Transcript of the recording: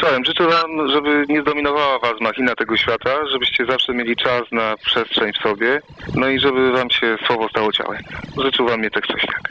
Czołem, życzę wam, żeby nie zdominowała was machina tego świata, żebyście zawsze mieli czas na przestrzeń w sobie, no i żeby wam się słowo stało ciałem. Życzył wam Mietek Sośniak.